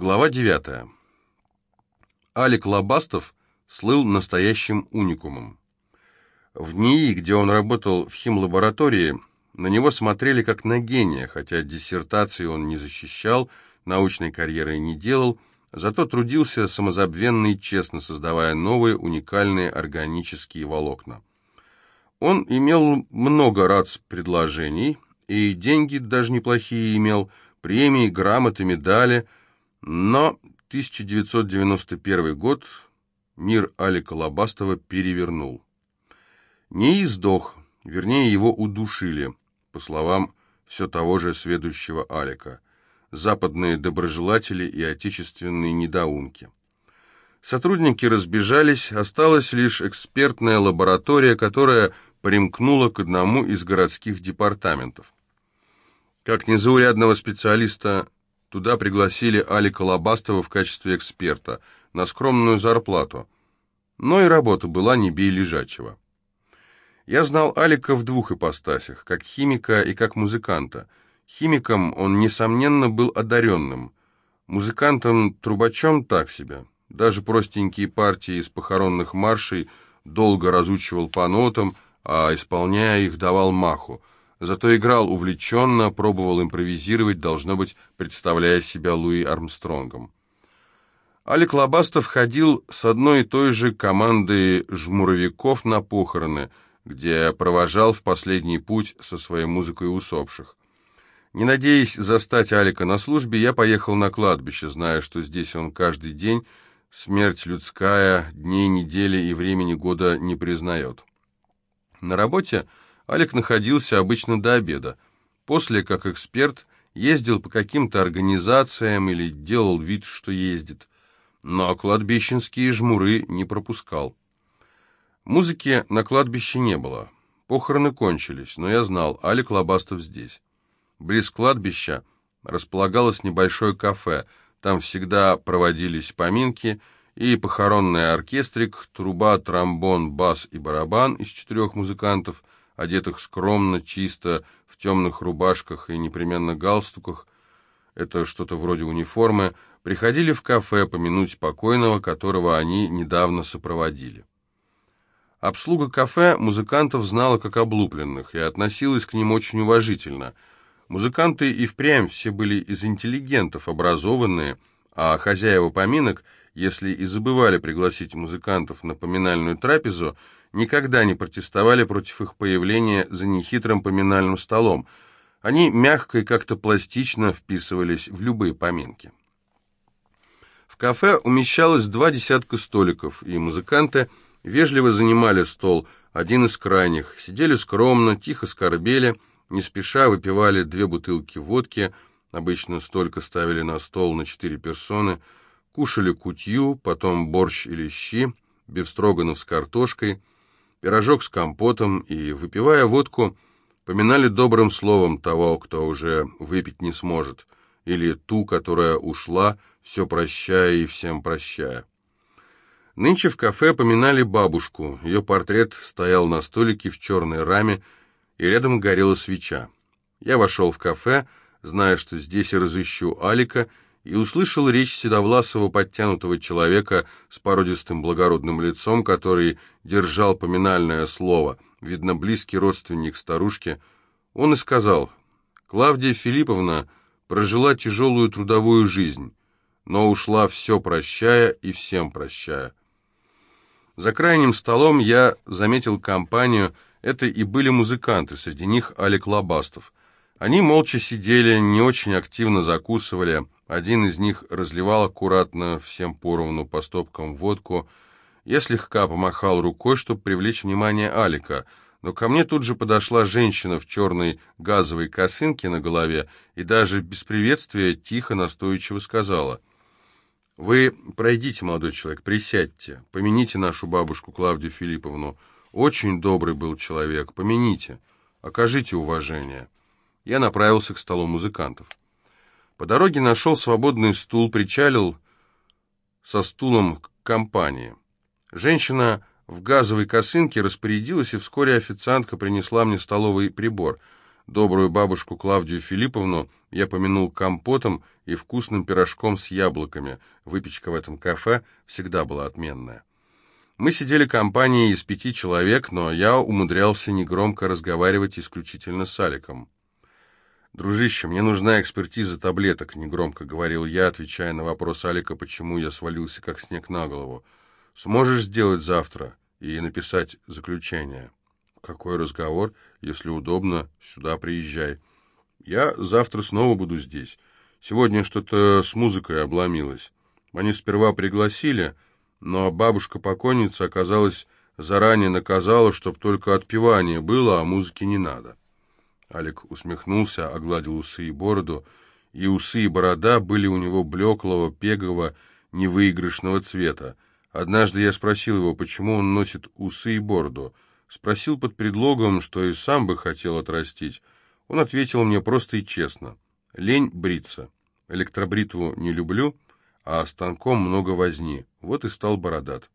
Глава 9. Алик Лобастов слыл настоящим уникумом. В НИИ, где он работал в химлаборатории, на него смотрели как на гения, хотя диссертации он не защищал, научной карьеры не делал, зато трудился самозабвенно и честно, создавая новые уникальные органические волокна. Он имел много рац предложений, и деньги даже неплохие имел, премии, грамоты, медали – но 1991 год мир Алика Лобастова перевернул. Не издох, вернее его удушили, по словам все того же сведущего Алика, западные доброжелатели и отечественные недоумки. Сотрудники разбежались, осталась лишь экспертная лаборатория, которая примкнула к одному из городских департаментов. Как незаурядного специалиста Туда пригласили Алика Лобастова в качестве эксперта на скромную зарплату. Но и работа была не бей лежачего. Я знал Алика в двух ипостасях, как химика и как музыканта. Химиком он, несомненно, был одаренным. Музыкантом-трубачом так себе. Даже простенькие партии из похоронных маршей долго разучивал по нотам, а, исполняя их, давал маху – Зато играл увлеченно, пробовал импровизировать, должно быть, представляя себя Луи Армстронгом. Алик Лобастов ходил с одной и той же командой жмуровиков на похороны, где провожал в последний путь со своей музыкой усопших. Не надеясь застать Алика на службе, я поехал на кладбище, зная, что здесь он каждый день, смерть людская, дней, недели и времени года не признает. На работе Алик находился обычно до обеда. После, как эксперт, ездил по каким-то организациям или делал вид, что ездит. Но кладбищенские жмуры не пропускал. Музыки на кладбище не было. Похороны кончились, но я знал, Алик Лобастов здесь. Близ кладбища располагалось небольшое кафе. Там всегда проводились поминки и похоронный оркестрик, труба, тромбон, бас и барабан из четырех музыкантов – одетых скромно, чисто, в темных рубашках и непременно галстуках, это что-то вроде униформы, приходили в кафе помянуть покойного, которого они недавно сопроводили. Обслуга кафе музыкантов знала как облупленных и относилась к ним очень уважительно. Музыканты и впрямь все были из интеллигентов, образованные, а хозяева поминок, если и забывали пригласить музыкантов на поминальную трапезу, никогда не протестовали против их появления за нехитрым поминальным столом. Они мягко и как-то пластично вписывались в любые поминки. В кафе умещалось два десятка столиков, и музыканты вежливо занимали стол, один из крайних, сидели скромно, тихо скорбели, не спеша выпивали две бутылки водки, обычно столько ставили на стол на четыре персоны, кушали кутью, потом борщ или щи, бефстроганов с картошкой – пирожок с компотом и, выпивая водку, поминали добрым словом того, кто уже выпить не сможет, или ту, которая ушла, все прощая и всем прощая. Нынче в кафе поминали бабушку, ее портрет стоял на столике в черной раме, и рядом горела свеча. Я вошел в кафе, зная, что здесь разыщу Алика, и услышал речь седовласого подтянутого человека с породистым благородным лицом, который держал поминальное слово, видно, близкий родственник старушки. Он и сказал, «Клавдия Филипповна прожила тяжелую трудовую жизнь, но ушла все прощая и всем прощая». За крайним столом я заметил компанию, это и были музыканты, среди них Алик Лобастов. Они молча сидели, не очень активно закусывали, один из них разливал аккуратно, всем поровну по стопкам водку. Я слегка помахал рукой, чтобы привлечь внимание Алика, но ко мне тут же подошла женщина в черной газовой косынке на голове и даже без приветствия тихо настойчиво сказала. «Вы пройдите, молодой человек, присядьте, помяните нашу бабушку Клавдию Филипповну. Очень добрый был человек, помяните, окажите уважение». Я направился к столу музыкантов. По дороге нашел свободный стул, причалил со стулом к компании. Женщина в газовой косынке распорядилась, и вскоре официантка принесла мне столовый прибор. Добрую бабушку Клавдию Филипповну я помянул компотом и вкусным пирожком с яблоками. Выпечка в этом кафе всегда была отменная. Мы сидели компанией из пяти человек, но я умудрялся негромко разговаривать исключительно с Аликом. «Дружище, мне нужна экспертиза таблеток», — негромко говорил я, отвечая на вопрос Алика, почему я свалился как снег на голову. «Сможешь сделать завтра и написать заключение?» «Какой разговор? Если удобно, сюда приезжай. Я завтра снова буду здесь. Сегодня что-то с музыкой обломилось. Они сперва пригласили, но бабушка-покойница, оказалось, заранее наказала, чтоб только отпевание было, а музыки не надо». Алик усмехнулся, огладил усы и бороду, и усы и борода были у него блеклого, пегового, невыигрышного цвета. Однажды я спросил его, почему он носит усы и бороду. Спросил под предлогом, что и сам бы хотел отрастить. Он ответил мне просто и честно. Лень бриться. Электробритву не люблю, а станком много возни. Вот и стал бородат.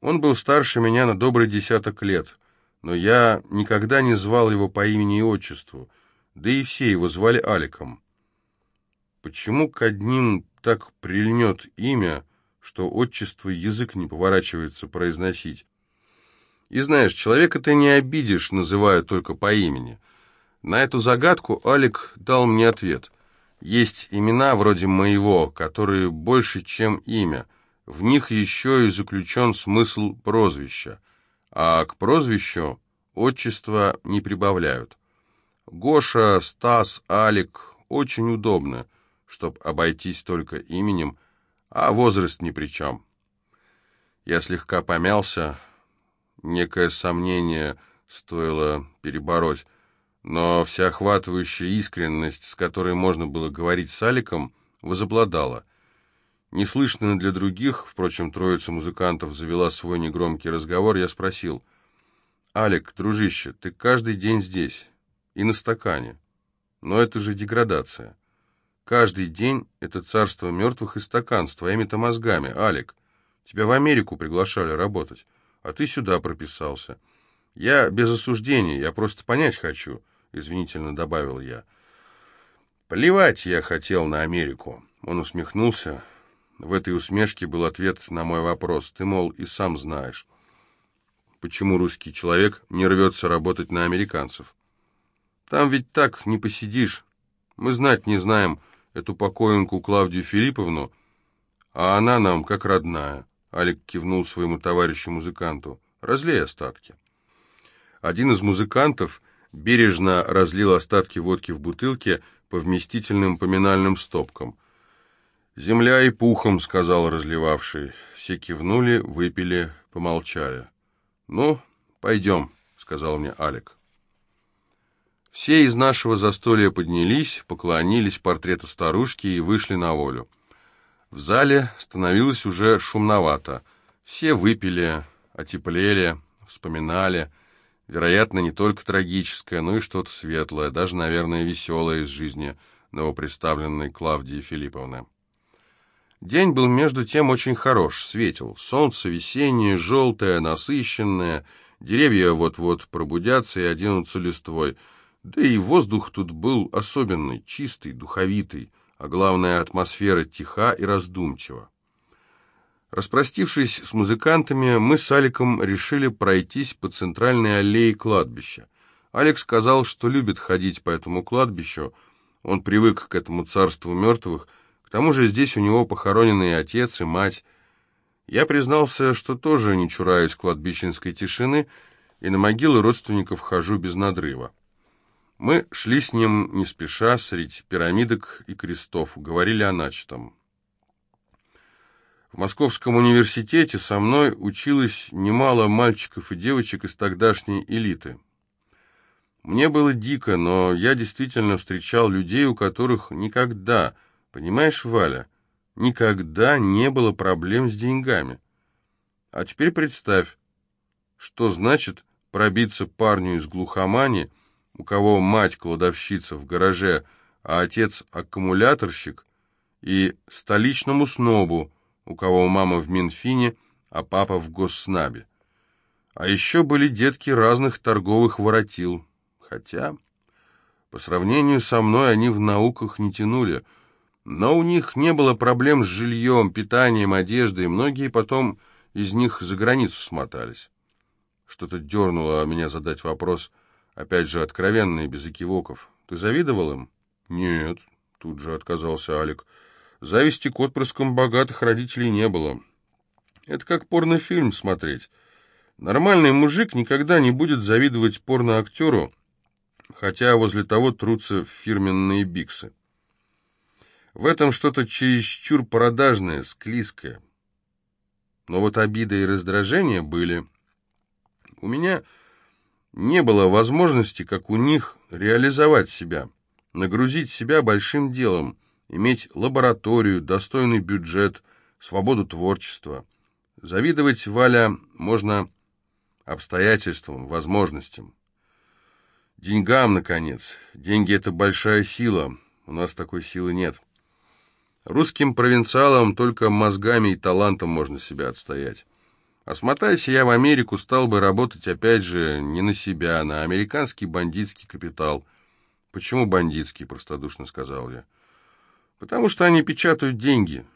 Он был старше меня на добрый десяток лет но я никогда не звал его по имени и отчеству, да и все его звали Аликом. Почему к одним так прильнет имя, что отчество язык не поворачивается произносить? И знаешь, человека ты не обидишь, называя только по имени. На эту загадку Алик дал мне ответ. Есть имена вроде моего, которые больше, чем имя. В них еще и заключен смысл прозвища а к прозвищу отчества не прибавляют. Гоша, Стас, Алик очень удобно, чтоб обойтись только именем, а возраст ни при чем. Я слегка помялся, некое сомнение стоило перебороть, но всеохватывающая искренность, с которой можно было говорить с Аликом, возобладала — Неслышно для других, впрочем, троица музыкантов завела свой негромкий разговор, я спросил, «Алик, дружище, ты каждый день здесь, и на стакане. Но это же деградация. Каждый день это царство мертвых и стакан с твоими-то мозгами, Алик. Тебя в Америку приглашали работать, а ты сюда прописался. Я без осуждения, я просто понять хочу», — извинительно добавил я. «Плевать я хотел на Америку», — он усмехнулся, — в этой усмешке был ответ на мой вопрос. Ты, мол, и сам знаешь, почему русский человек не рвется работать на американцев. Там ведь так не посидишь. Мы знать не знаем эту покоенку Клавдию Филипповну, а она нам как родная. Алик кивнул своему товарищу-музыканту. Разлей остатки. Один из музыкантов бережно разлил остатки водки в бутылке по вместительным поминальным стопкам – «Земля и пухом», — сказал разливавший. Все кивнули, выпили, помолчали. «Ну, пойдем», — сказал мне Алик. Все из нашего застолья поднялись, поклонились портрету старушки и вышли на волю. В зале становилось уже шумновато. Все выпили, отеплели, вспоминали. Вероятно, не только трагическое, но и что-то светлое, даже, наверное, веселое из жизни новоприставленной Клавдии Филипповны. День был между тем очень хорош, светил. Солнце весеннее, желтое, насыщенное. Деревья вот-вот пробудятся и оденутся листвой. Да и воздух тут был особенный, чистый, духовитый, а главное, атмосфера тиха и раздумчива. Распростившись с музыкантами, мы с Аликом решили пройтись по центральной аллее кладбища. Алекс сказал, что любит ходить по этому кладбищу. Он привык к этому царству мертвых, тому же здесь у него похоронены и отец, и мать. Я признался, что тоже не чураюсь кладбищенской тишины, и на могилы родственников хожу без надрыва. Мы шли с ним не спеша среди пирамидок и крестов, говорили о начатом. В Московском университете со мной училось немало мальчиков и девочек из тогдашней элиты. Мне было дико, но я действительно встречал людей, у которых никогда Понимаешь, Валя, никогда не было проблем с деньгами. А теперь представь, что значит пробиться парню из глухомани, у кого мать кладовщица в гараже, а отец аккумуляторщик, и столичному снобу, у кого мама в Минфине, а папа в Госснабе. А еще были детки разных торговых воротил. Хотя По сравнению со мной они в науках не тянули. Но у них не было проблем с жильем, питанием, одеждой, многие потом из них за границу смотались. Что-то дернуло меня задать вопрос, опять же, откровенный, без экивоков. Ты завидовал им? Нет, тут же отказался Алик. Зависти к отпрыскам богатых родителей не было. Это как порнофильм смотреть. Нормальный мужик никогда не будет завидовать порноактеру, хотя возле того трутся фирменные биксы. В этом что-то чересчур продажное, склизкое. Но вот обида и раздражение были. У меня не было возможности, как у них, реализовать себя, нагрузить себя большим делом, иметь лабораторию, достойный бюджет, свободу творчества. Завидовать, Валя, можно обстоятельствам, возможностям. Деньгам, наконец. Деньги — это большая сила. У нас такой силы нет. Русским провинциалам только мозгами и талантом можно себя отстоять. А смотайся я в Америку, стал бы работать, опять же, не на себя, а на американский бандитский капитал. Почему бандитский, простодушно сказал я. Потому что они печатают деньги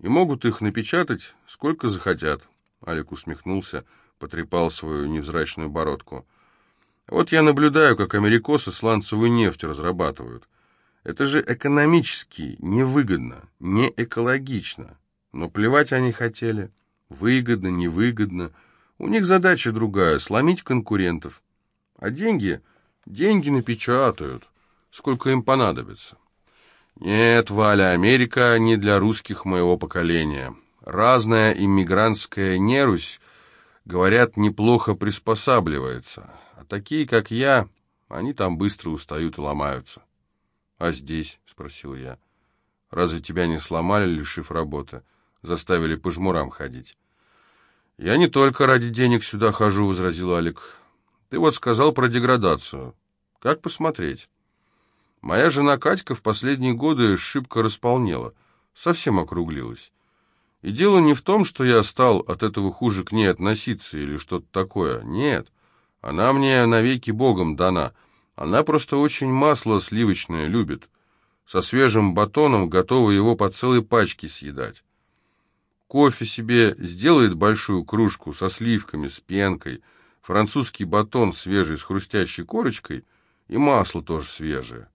и могут их напечатать сколько захотят. Алик усмехнулся, потрепал свою невзрачную бородку. Вот я наблюдаю, как америкосы сланцевую нефть разрабатывают. Это же экономически невыгодно, не экологично. Но плевать они хотели. Выгодно, невыгодно. У них задача другая — сломить конкурентов. А деньги? Деньги напечатают. Сколько им понадобится. Нет, Валя, Америка не для русских моего поколения. Разная иммигрантская нерусь, говорят, неплохо приспосабливается. А такие, как я, они там быстро устают и ломаются. «А здесь?» — спросил я. «Разве тебя не сломали, лишив работы? Заставили по жмурам ходить?» «Я не только ради денег сюда хожу», — возразил Алик. «Ты вот сказал про деградацию. Как посмотреть?» Моя жена Катька в последние годы шибко располнела, совсем округлилась. И дело не в том, что я стал от этого хуже к ней относиться или что-то такое. Нет, она мне навеки богом дана — она просто очень масло сливочное любит. Со свежим батоном готова его по целой пачке съедать. Кофе себе сделает большую кружку со сливками, с пенкой, французский батон свежий с хрустящей корочкой и масло тоже свежее.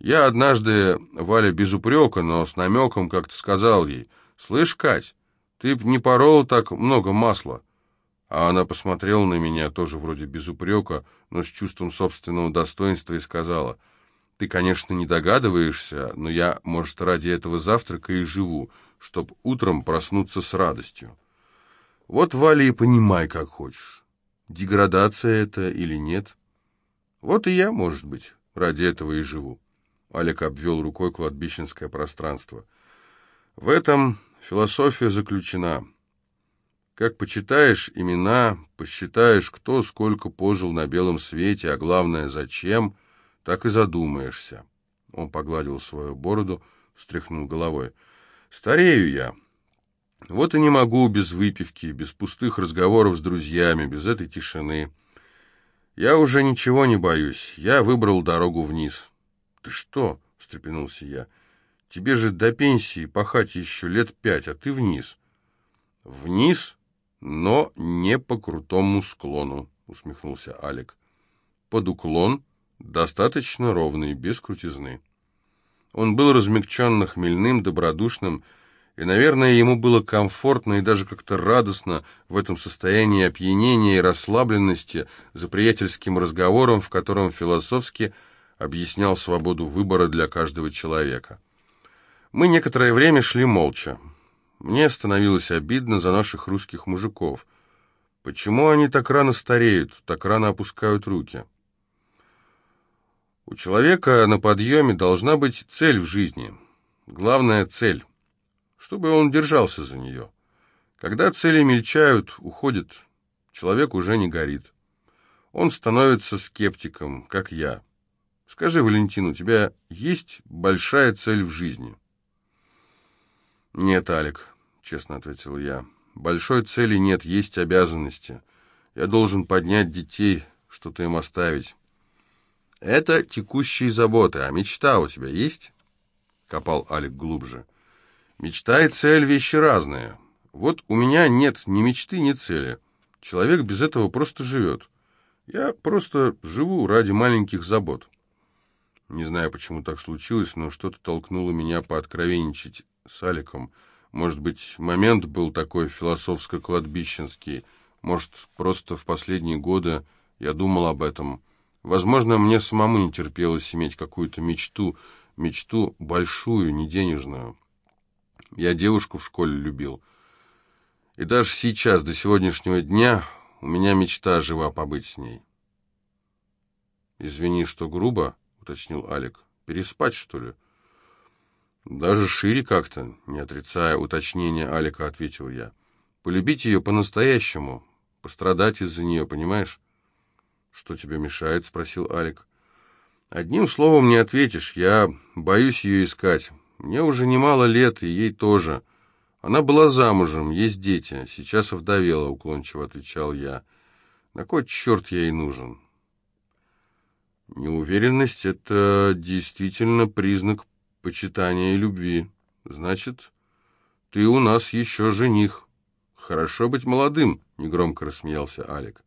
Я однажды, Валя без упрека, но с намеком как-то сказал ей, «Слышь, Кать, ты б не порол так много масла». А она посмотрела на меня, тоже вроде без упрека, но с чувством собственного достоинства и сказала, «Ты, конечно, не догадываешься, но я, может, ради этого завтрака и живу, чтоб утром проснуться с радостью. Вот, Валя, и понимай, как хочешь, деградация это или нет. Вот и я, может быть, ради этого и живу». Олег обвел рукой кладбищенское пространство. «В этом философия заключена». Как почитаешь имена, посчитаешь, кто сколько пожил на белом свете, а главное, зачем, так и задумаешься. Он погладил свою бороду, встряхнул головой. Старею я. Вот и не могу без выпивки, без пустых разговоров с друзьями, без этой тишины. Я уже ничего не боюсь. Я выбрал дорогу вниз. Ты что? — встрепенулся я. Тебе же до пенсии пахать еще лет пять, а ты вниз. Вниз? Но не по крутому склону, усмехнулся Алик. Под уклон достаточно ровный, без крутизны. Он был размягченно хмельным, добродушным, и, наверное, ему было комфортно и даже как-то радостно в этом состоянии опьянения и расслабленности за приятельским разговором, в котором философски объяснял свободу выбора для каждого человека. Мы некоторое время шли молча. Мне становилось обидно за наших русских мужиков. Почему они так рано стареют, так рано опускают руки? У человека на подъеме должна быть цель в жизни. Главная цель. Чтобы он держался за нее. Когда цели мельчают, уходят, человек уже не горит. Он становится скептиком, как я. Скажи, Валентин, у тебя есть большая цель в жизни?» «Нет, Алик», — честно ответил я. «Большой цели нет, есть обязанности. Я должен поднять детей, что-то им оставить». Это текущие заботы, а мечта у тебя есть? Копал Алик глубже. Мечта и цель — вещи разные. Вот у меня нет ни мечты, ни цели. Человек без этого просто живет. Я просто живу ради маленьких забот. Не знаю, почему так случилось, но что-то толкнуло меня пооткровенничать с Аликом. Может быть, момент был такой философско-кладбищенский. Может, просто в последние годы я думал об этом. Возможно, мне самому не терпелось иметь какую-то мечту, мечту большую, не денежную. Я девушку в школе любил. И даже сейчас, до сегодняшнего дня, у меня мечта жива побыть с ней. «Извини, что грубо», — уточнил Алик. «Переспать, что ли?» «Даже шире как-то», — не отрицая уточнения Алика, ответил я. «Полюбить ее по-настоящему, пострадать из-за нее, понимаешь?» «Что тебе мешает?» — спросил Алик. «Одним словом не ответишь. Я боюсь ее искать. Мне уже немало лет, и ей тоже. Она была замужем, есть дети. Сейчас овдовела», — уклончиво отвечал я. «На кой черт ей нужен?» «Неуверенность — это действительно признак почитания и любви. Значит, ты у нас еще жених. Хорошо быть молодым», — негромко рассмеялся Алик.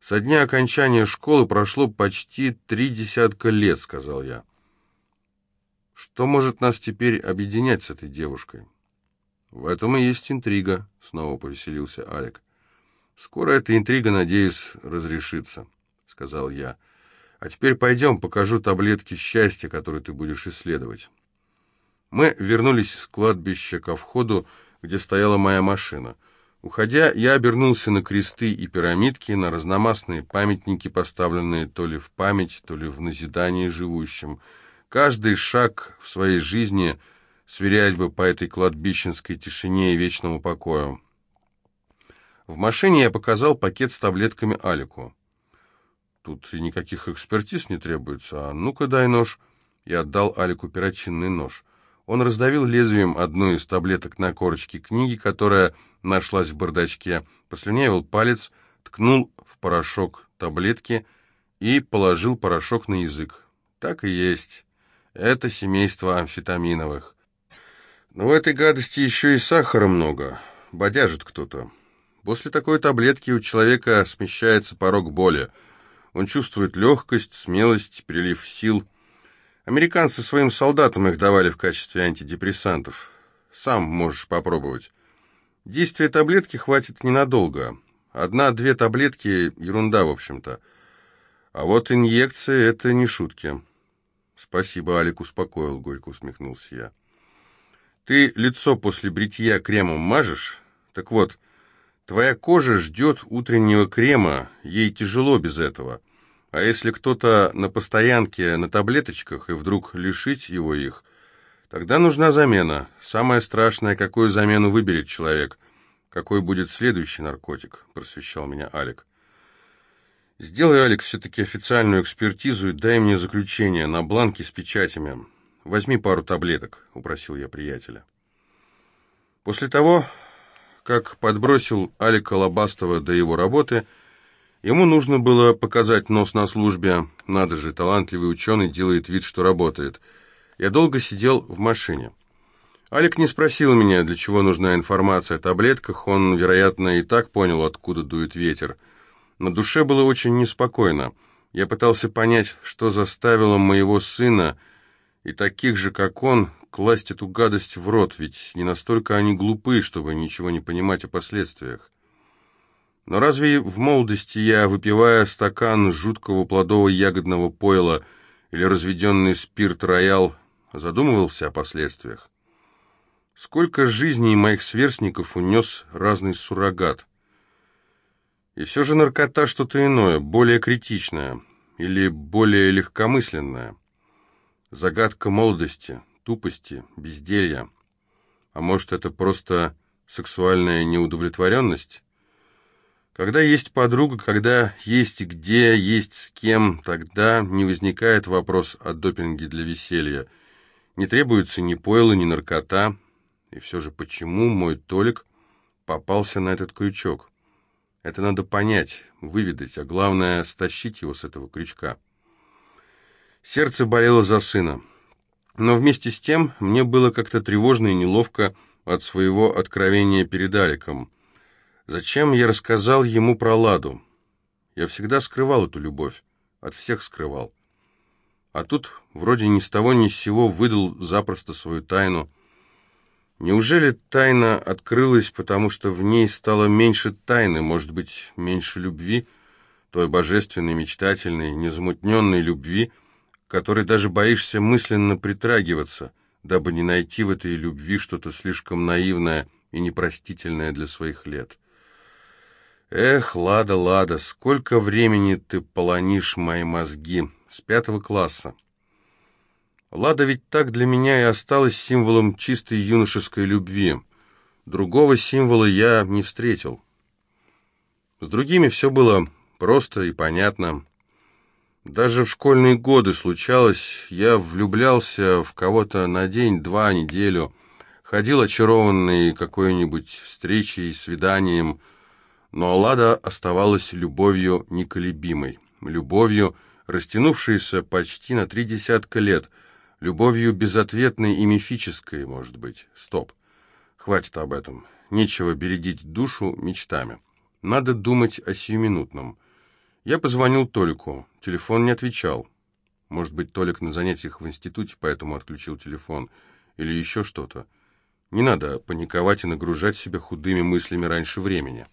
«Со дня окончания школы прошло почти три десятка лет», — сказал я. «Что может нас теперь объединять с этой девушкой?» «В этом и есть интрига», — снова повеселился Алик. «Скоро эта интрига, надеюсь, разрешится», — сказал я. «А теперь пойдем, покажу таблетки счастья, которые ты будешь исследовать». Мы вернулись с кладбища ко входу, где стояла моя машина. Уходя, я обернулся на кресты и пирамидки, на разномастные памятники, поставленные то ли в память, то ли в назидание живущим. Каждый шаг в своей жизни сверять бы по этой кладбищенской тишине и вечному покою. В машине я показал пакет с таблетками Алику. Тут и никаких экспертиз не требуется, а ну-ка дай нож. Я отдал Алику перочинный нож. Он раздавил лезвием одну из таблеток на корочке книги, которая нашлась в бардачке, послюнявил палец, ткнул в порошок таблетки и положил порошок на язык. Так и есть. Это семейство амфетаминовых. Но в этой гадости еще и сахара много. Бодяжит кто-то. После такой таблетки у человека смещается порог боли. Он чувствует легкость, смелость, прилив сил. Американцы своим солдатам их давали в качестве антидепрессантов. Сам можешь попробовать. Действие таблетки хватит ненадолго. Одна-две таблетки — ерунда, в общем-то. А вот инъекции — это не шутки. Спасибо, Алик успокоил, горько усмехнулся я. Ты лицо после бритья кремом мажешь? Так вот, твоя кожа ждет утреннего крема, ей тяжело без этого. А если кто-то на постоянке на таблеточках и вдруг лишить его их — Тогда нужна замена. Самое страшное, какую замену выберет человек. Какой будет следующий наркотик, просвещал меня Алик. Сделай, Алик, все-таки официальную экспертизу и дай мне заключение на бланке с печатями. Возьми пару таблеток, упросил я приятеля. После того, как подбросил Алика Лобастова до его работы, ему нужно было показать нос на службе. Надо же, талантливый ученый делает вид, что работает – я долго сидел в машине. Алик не спросил меня, для чего нужна информация о таблетках, он, вероятно, и так понял, откуда дует ветер. На душе было очень неспокойно. Я пытался понять, что заставило моего сына и таких же, как он, класть эту гадость в рот, ведь не настолько они глупы, чтобы ничего не понимать о последствиях. Но разве в молодости я, выпивая стакан жуткого плодового ягодного пойла или разведенный спирт роял, задумывался о последствиях. Сколько жизней моих сверстников унес разный суррогат. И все же наркота что-то иное, более критичное или более легкомысленное. Загадка молодости, тупости, безделья. А может, это просто сексуальная неудовлетворенность? Когда есть подруга, когда есть где, есть с кем, тогда не возникает вопрос о допинге для веселья – не требуется ни пойла, ни наркота. И все же почему мой Толик попался на этот крючок? Это надо понять, выведать, а главное, стащить его с этого крючка. Сердце болело за сына. Но вместе с тем мне было как-то тревожно и неловко от своего откровения перед Аликом. Зачем я рассказал ему про Ладу? Я всегда скрывал эту любовь, от всех скрывал. А тут вроде ни с того ни с сего выдал запросто свою тайну. Неужели тайна открылась, потому что в ней стало меньше тайны, может быть, меньше любви, той божественной, мечтательной, незамутненной любви, которой даже боишься мысленно притрагиваться, дабы не найти в этой любви что-то слишком наивное и непростительное для своих лет. Эх, Лада, Лада, сколько времени ты полонишь мои мозги с пятого класса. Лада ведь так для меня и осталась символом чистой юношеской любви. Другого символа я не встретил. С другими все было просто и понятно. Даже в школьные годы случалось, я влюблялся в кого-то на день, два, неделю, ходил очарованный какой-нибудь встречей, свиданием, но Лада оставалась любовью неколебимой, любовью, растянувшейся почти на три десятка лет, любовью безответной и мифической, может быть. Стоп. Хватит об этом. Нечего бередить душу мечтами. Надо думать о сиюминутном. Я позвонил Толику. Телефон не отвечал. Может быть, Толик на занятиях в институте, поэтому отключил телефон. Или еще что-то. Не надо паниковать и нагружать себя худыми мыслями раньше времени.